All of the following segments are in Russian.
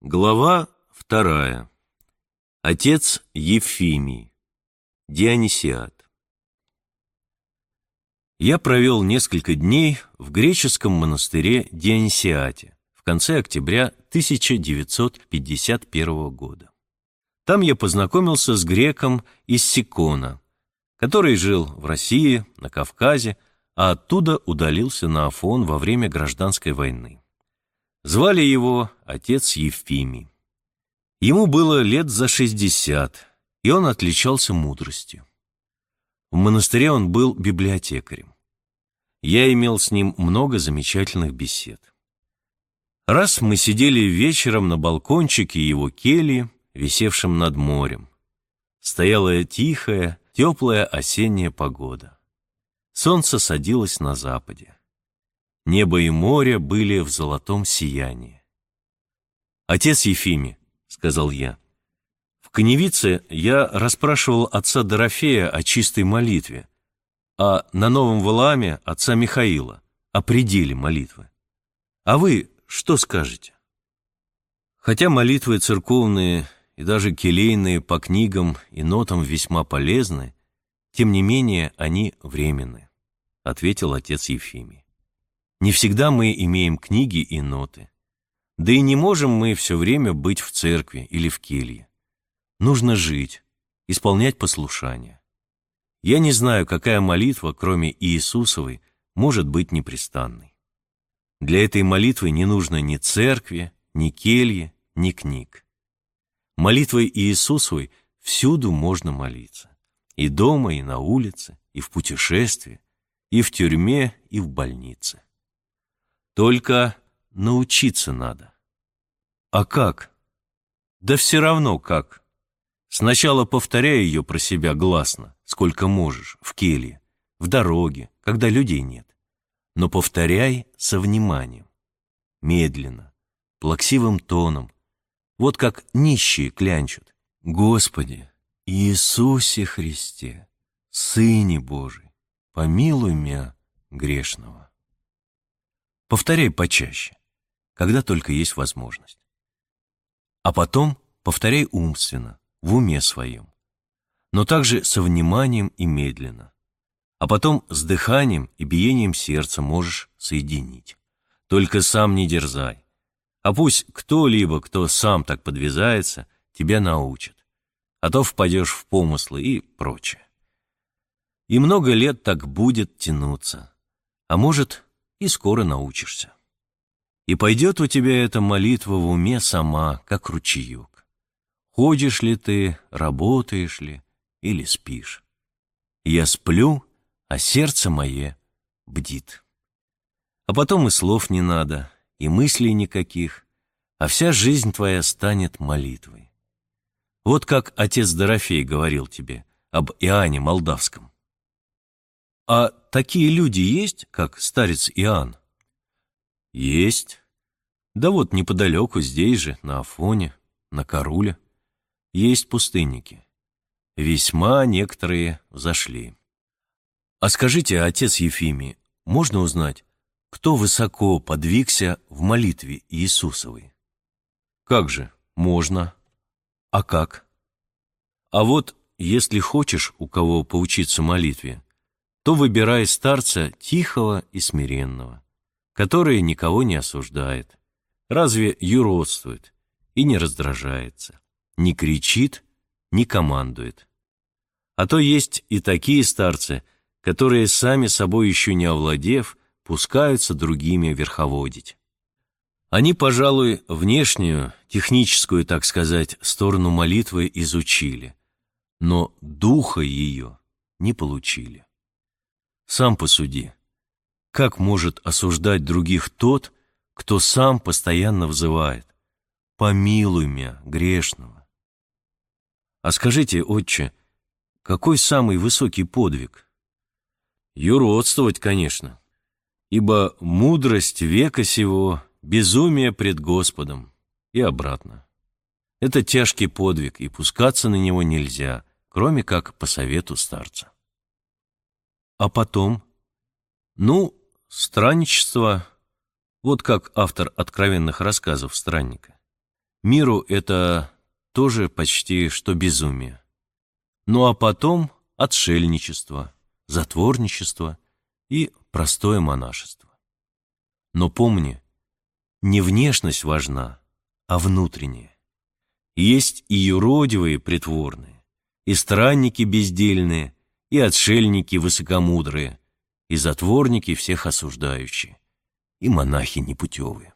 Глава вторая. Отец Ефимий. Дионисиад. Я провел несколько дней в греческом монастыре Дионисиате в конце октября 1951 года. Там я познакомился с греком из Сикона, который жил в России, на Кавказе, а оттуда удалился на Афон во время гражданской войны. Звали его отец Евфимий. Ему было лет за шестьдесят, и он отличался мудростью. В монастыре он был библиотекарем. Я имел с ним много замечательных бесед. Раз мы сидели вечером на балкончике его кельи, висевшем над морем. Стояла тихая, теплая осенняя погода. Солнце садилось на западе. Небо и море были в золотом сиянии. «Отец Ефими», — сказал я, — «в Коневице я расспрашивал отца Дорофея о чистой молитве, а на Новом Валааме отца Михаила о пределе молитвы. А вы что скажете?» Хотя молитвы церковные и даже келейные по книгам и нотам весьма полезны, тем не менее они временны, — ответил отец Ефимий. Не всегда мы имеем книги и ноты. Да и не можем мы все время быть в церкви или в келье. Нужно жить, исполнять послушание. Я не знаю, какая молитва, кроме Иисусовой, может быть непрестанной. Для этой молитвы не нужно ни церкви, ни кельи, ни книг. Молитвой Иисусовой всюду можно молиться. И дома, и на улице, и в путешествии, и в тюрьме, и в больнице. Только научиться надо. А как? Да все равно как. Сначала повторяй ее про себя гласно, сколько можешь, в келье, в дороге, когда людей нет. Но повторяй со вниманием, медленно, плаксивым тоном, вот как нищие клянчут. Господи, Иисусе Христе, Сыне Божий, помилуй меня грешного. Повторяй почаще, когда только есть возможность. А потом повторяй умственно, в уме своем, но также со вниманием и медленно. А потом с дыханием и биением сердца можешь соединить. Только сам не дерзай. А пусть кто-либо, кто сам так подвязается, тебя научит. А то впадешь в помыслы и прочее. И много лет так будет тянуться. А может, и скоро научишься. И пойдет у тебя эта молитва в уме сама, как ручеек. Ходишь ли ты, работаешь ли или спишь. Я сплю, а сердце мое бдит. А потом и слов не надо, и мыслей никаких, а вся жизнь твоя станет молитвой. Вот как отец Дорофей говорил тебе об Иоанне Молдавском. А такие люди есть, как старец Иоанн? Есть. Да вот неподалеку, здесь же, на Афоне, на Каруле, есть пустынники. Весьма некоторые зашли. А скажите, отец Ефимий, можно узнать, кто высоко подвигся в молитве Иисусовой? Как же, можно. А как? А вот, если хочешь у кого поучиться молитве, то выбирай старца тихого и смиренного, который никого не осуждает, разве юродствует и не раздражается, не кричит, не командует. А то есть и такие старцы, которые, сами собой еще не овладев, пускаются другими верховодить. Они, пожалуй, внешнюю, техническую, так сказать, сторону молитвы изучили, но духа ее не получили. Сам посуди. Как может осуждать других тот, кто сам постоянно взывает «Помилуй меня, грешного». А скажите, отче, какой самый высокий подвиг? Юродствовать, конечно, ибо мудрость века сего — безумие пред Господом и обратно. Это тяжкий подвиг, и пускаться на него нельзя, кроме как по совету старца. А потом? Ну, странничество, вот как автор откровенных рассказов странника. Миру это тоже почти что безумие. Ну а потом отшельничество, затворничество и простое монашество. Но помни, не внешность важна, а внутренняя. Есть и юродивые притворные, и странники бездельные, и отшельники высокомудрые, и затворники всех осуждающие, и монахи непутевые.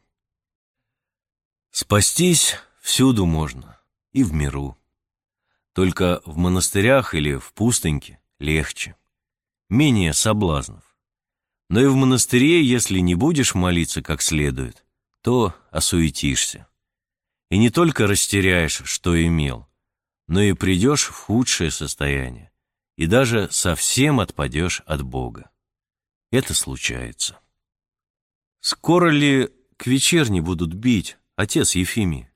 Спастись всюду можно, и в миру. Только в монастырях или в пустыньке легче, менее соблазнов. Но и в монастыре, если не будешь молиться как следует, то осуетишься. И не только растеряешь, что имел, но и придешь в худшее состояние, и даже совсем отпадешь от Бога. Это случается. Скоро ли к вечерне будут бить, отец Ефимий?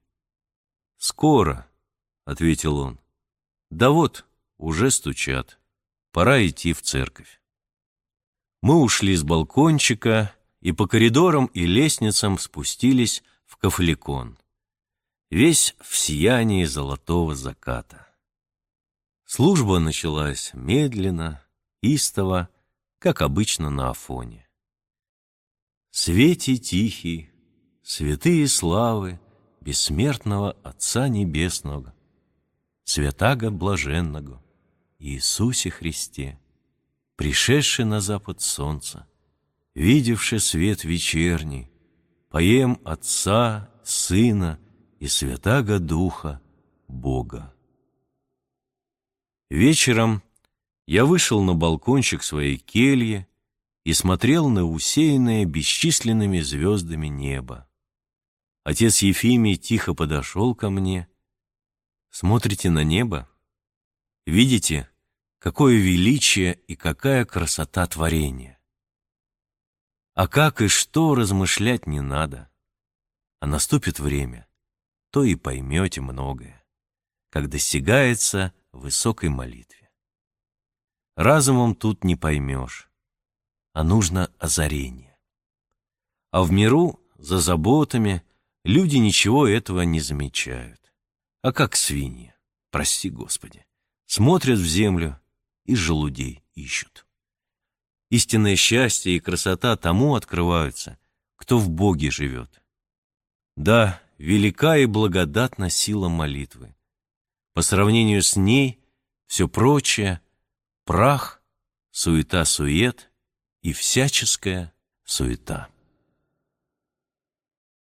Скоро, — ответил он. Да вот, уже стучат. Пора идти в церковь. Мы ушли с балкончика и по коридорам и лестницам спустились в Кафликон, весь в сиянии золотого заката. Служба началась медленно, истово, как обычно на Афоне. Свете тихий, святые славы бессмертного Отца Небесного, святаго блаженного, Иисусе Христе, пришедший на запад солнца, видевший свет вечерний, поем Отца, Сына и Святаго Духа, Бога. Вечером я вышел на балкончик своей кельи и смотрел на усеянное бесчисленными звездами небо. Отец Ефимий тихо подошел ко мне. Смотрите на небо? Видите, какое величие и какая красота творения? А как и что размышлять не надо. А наступит время, то и поймете многое, как достигается высокой молитве. Разумом тут не поймешь, а нужно озарение. А в миру, за заботами, люди ничего этого не замечают. А как свиньи, прости Господи, смотрят в землю и желудей ищут. Истинное счастье и красота тому открываются, кто в Боге живет. Да, велика и благодатна сила молитвы. По сравнению с ней все прочее — прах, суета-сует и всяческая суета.